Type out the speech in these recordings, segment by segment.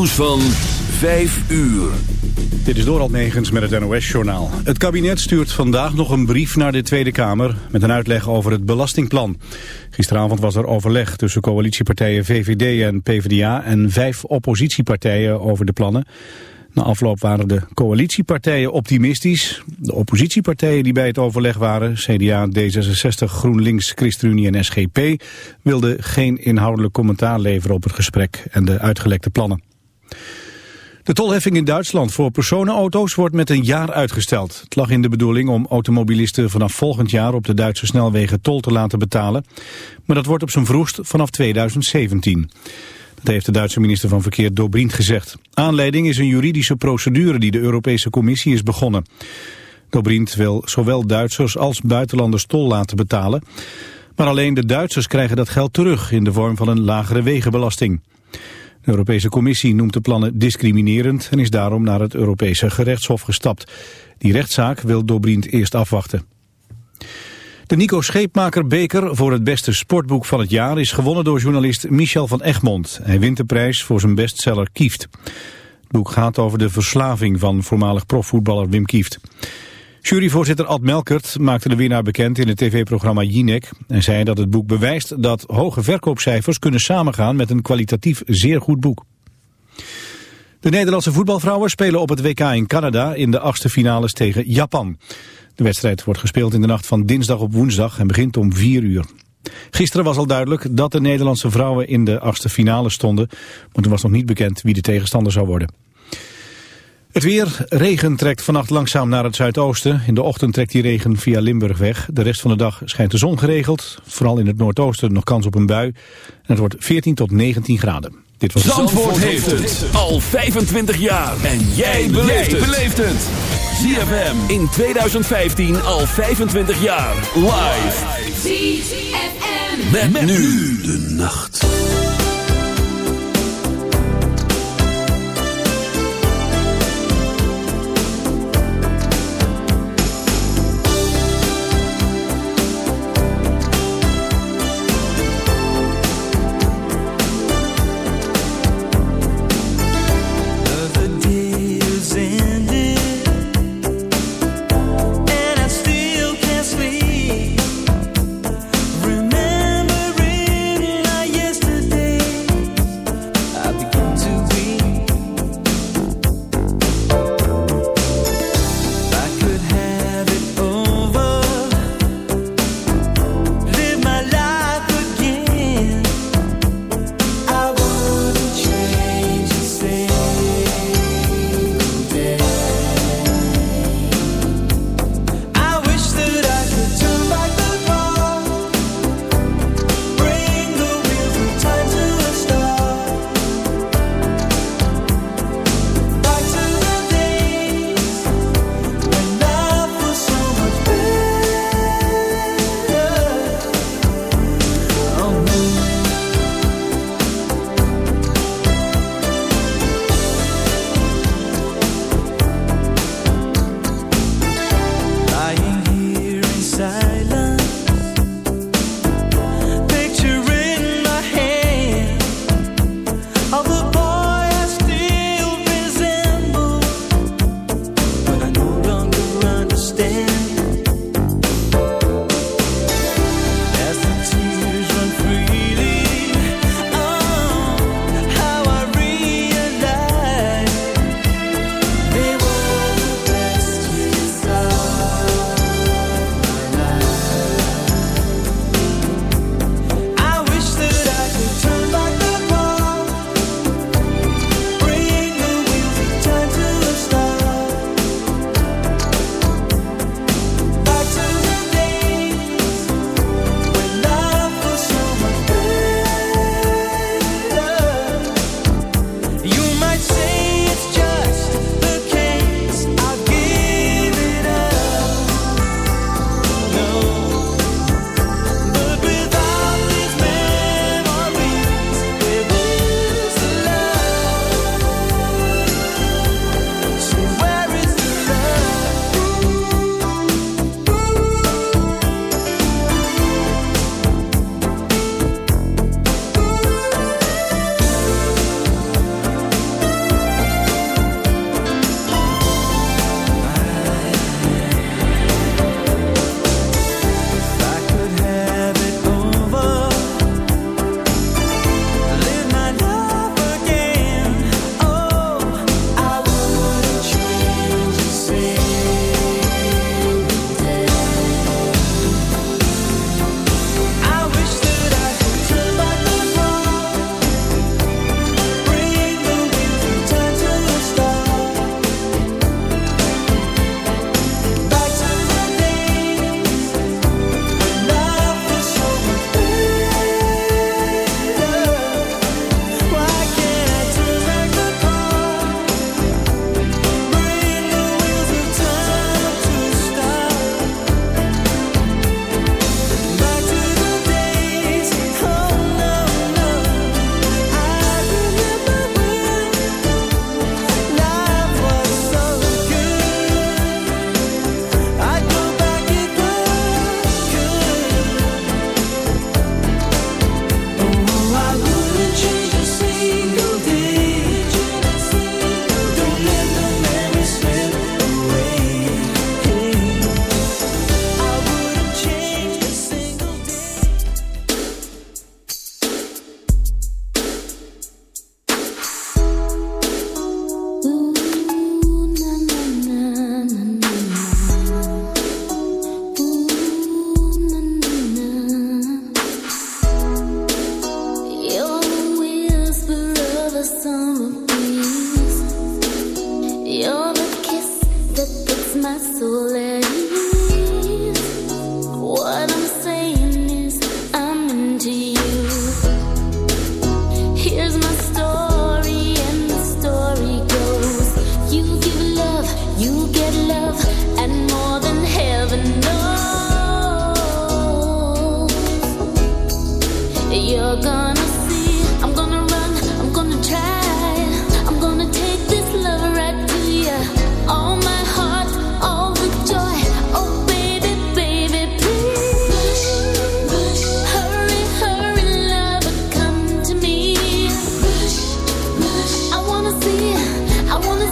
Nieuws van 5 uur. Dit is Dorald Negens met het NOS-journaal. Het kabinet stuurt vandaag nog een brief naar de Tweede Kamer... met een uitleg over het belastingplan. Gisteravond was er overleg tussen coalitiepartijen VVD en PvdA... en vijf oppositiepartijen over de plannen. Na afloop waren de coalitiepartijen optimistisch. De oppositiepartijen die bij het overleg waren... CDA, D66, GroenLinks, ChristenUnie en SGP... wilden geen inhoudelijk commentaar leveren op het gesprek... en de uitgelekte plannen. De tolheffing in Duitsland voor personenauto's wordt met een jaar uitgesteld. Het lag in de bedoeling om automobilisten vanaf volgend jaar op de Duitse snelwegen tol te laten betalen. Maar dat wordt op zijn vroegst vanaf 2017. Dat heeft de Duitse minister van Verkeer Dobrindt gezegd. Aanleiding is een juridische procedure die de Europese Commissie is begonnen. Dobrindt wil zowel Duitsers als buitenlanders tol laten betalen. Maar alleen de Duitsers krijgen dat geld terug in de vorm van een lagere wegenbelasting. De Europese Commissie noemt de plannen discriminerend en is daarom naar het Europese gerechtshof gestapt. Die rechtszaak wil Dobrindt eerst afwachten. De Nico Scheepmaker beker voor het beste sportboek van het jaar is gewonnen door journalist Michel van Egmond. Hij wint de prijs voor zijn bestseller Kieft. Het boek gaat over de verslaving van voormalig profvoetballer Wim Kieft. Juryvoorzitter Ad Melkert maakte de winnaar bekend in het tv-programma Jinek... en zei dat het boek bewijst dat hoge verkoopcijfers kunnen samengaan met een kwalitatief zeer goed boek. De Nederlandse voetbalvrouwen spelen op het WK in Canada in de achtste finales tegen Japan. De wedstrijd wordt gespeeld in de nacht van dinsdag op woensdag en begint om 4 uur. Gisteren was al duidelijk dat de Nederlandse vrouwen in de achtste finale stonden, maar toen was nog niet bekend wie de tegenstander zou worden. Het weer, regen trekt vannacht langzaam naar het zuidoosten. In de ochtend trekt die regen via Limburg weg. De rest van de dag schijnt de zon geregeld. Vooral in het noordoosten nog kans op een bui. En het wordt 14 tot 19 graden. Dit was Zandvoort, heeft het al 25 jaar. En jij beleeft het. ZFM in 2015 al 25 jaar. Live. ZFM. met nu de nacht.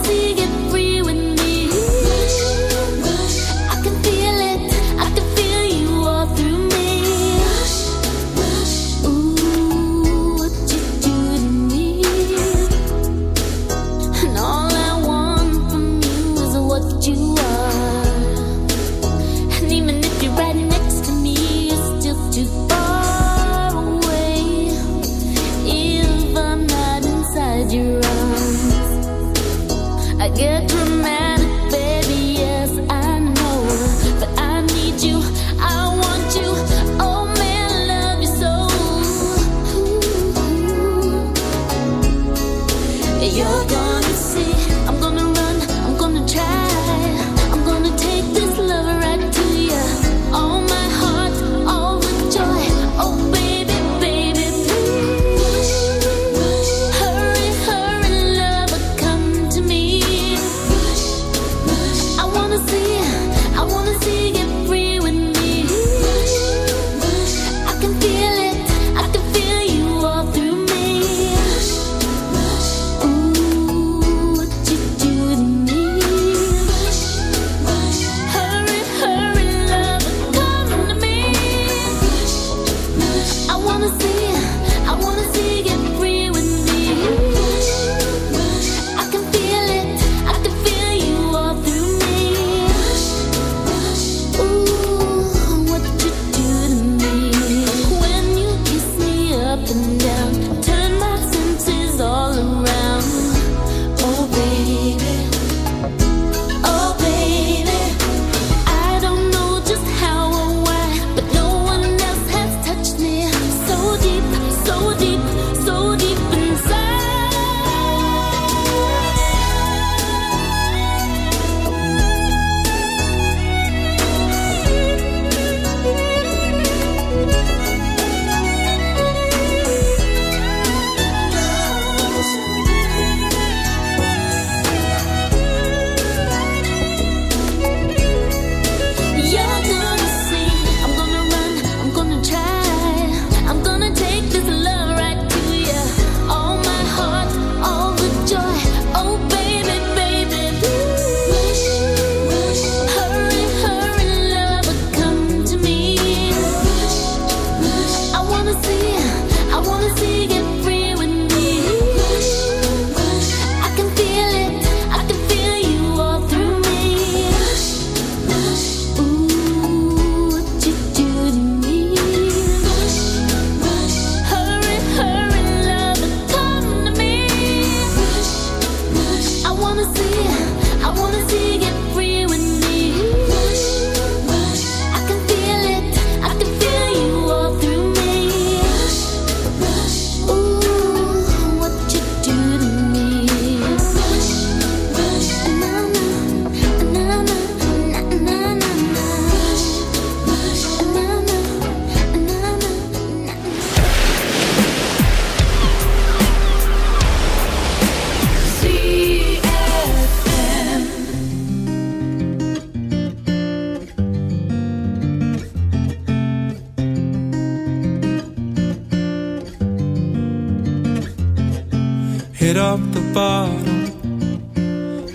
see you.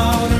out.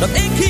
dat ik hier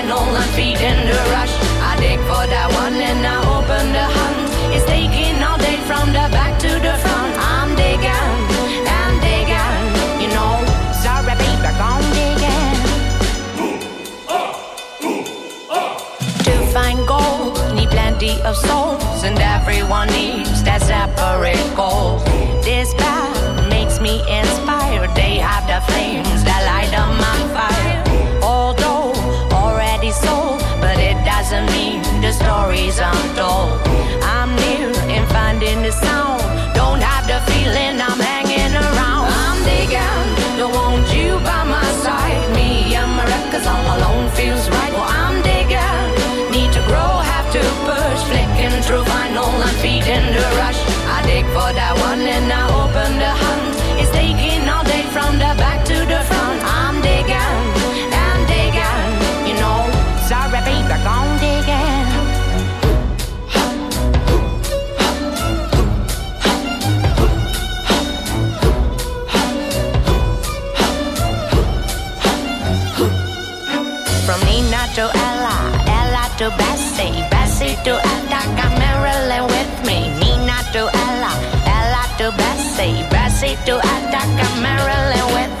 and the rush. I dig for that one and I open the hunt. It's taking all day from the back to the front. I'm digging and digging, you know. Sorry, baby, I'm digging. To find gold, need plenty of souls, and everyone needs that separate goal. This path makes me inspired. They have the flames stories untold. I'm near in finding the sound. Don't have the feeling I'm hanging around. I'm digging, don't want you by my side. Me and my records all alone to Attica, Marilyn with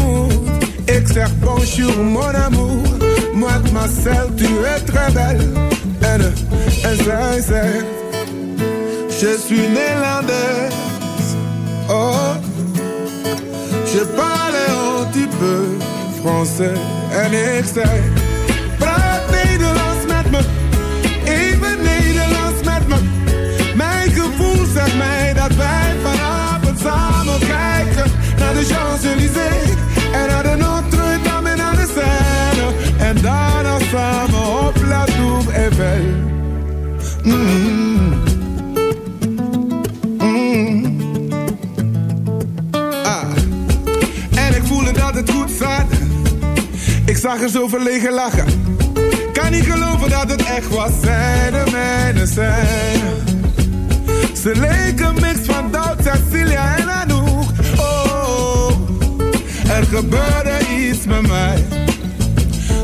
zeggen moet. Ik zeg bonjour mon amour, mademoiselle tu es très belle. En zij zegt, je suis néerlandaise. Oh, je parle un petit peu français. En ik zeg, praat Nederlands met me, even Nederlands met me. Mijn gevoel zegt mij dat wij vanavond samen kijken naar de Champs-Élysées samen op La Tour Eiffel. Mm. Ah. En ik voelde dat het goed zat. Ik zag er zo verlegen lachen. Kan niet geloven dat het echt was. Zij de mijne zijn. Ze leken mix van Doubt, Cecilia en Anouk. Oh, er gebeurde iets met mij.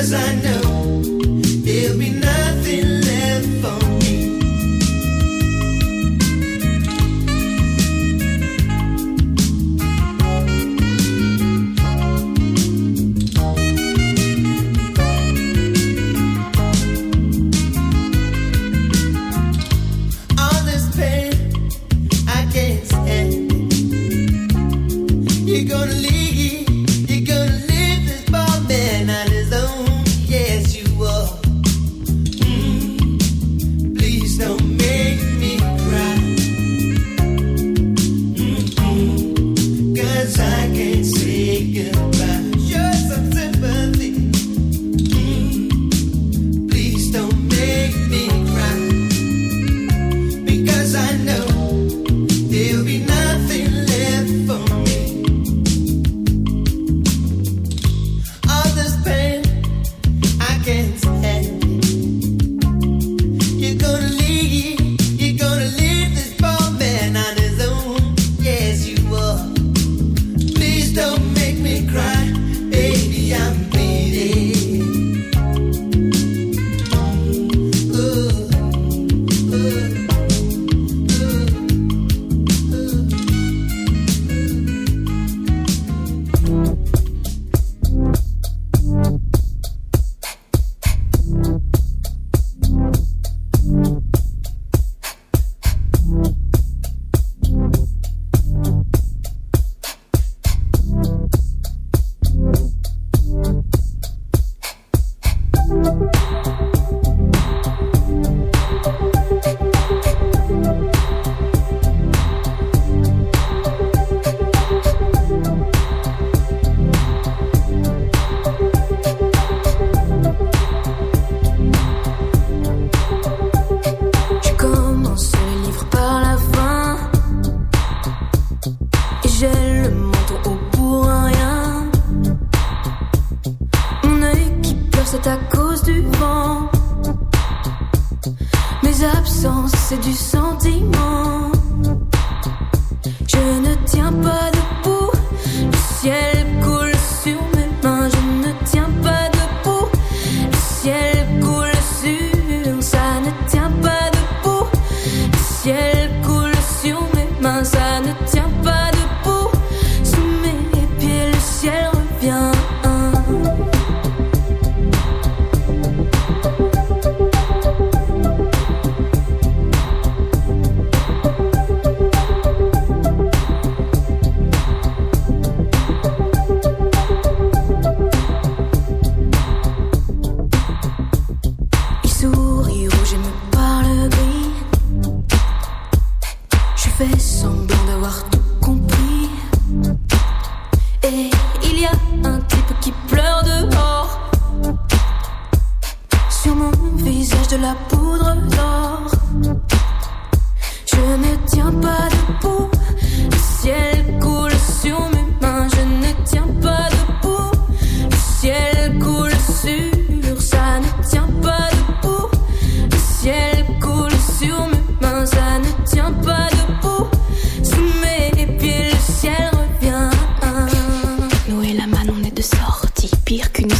as I know.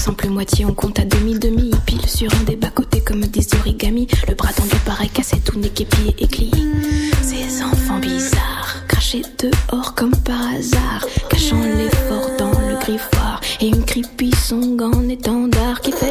simple moitié, on compte à demi-demi. Pile sur un des bas-côtés comme des origamis. Le bras tendu pareil cassé, tout n'est qu'épié et glié. Ces enfants bizarres, crachés dehors comme par hasard. Cachant l'effort dans le griffoir. Et une creepy song en étendard qui fait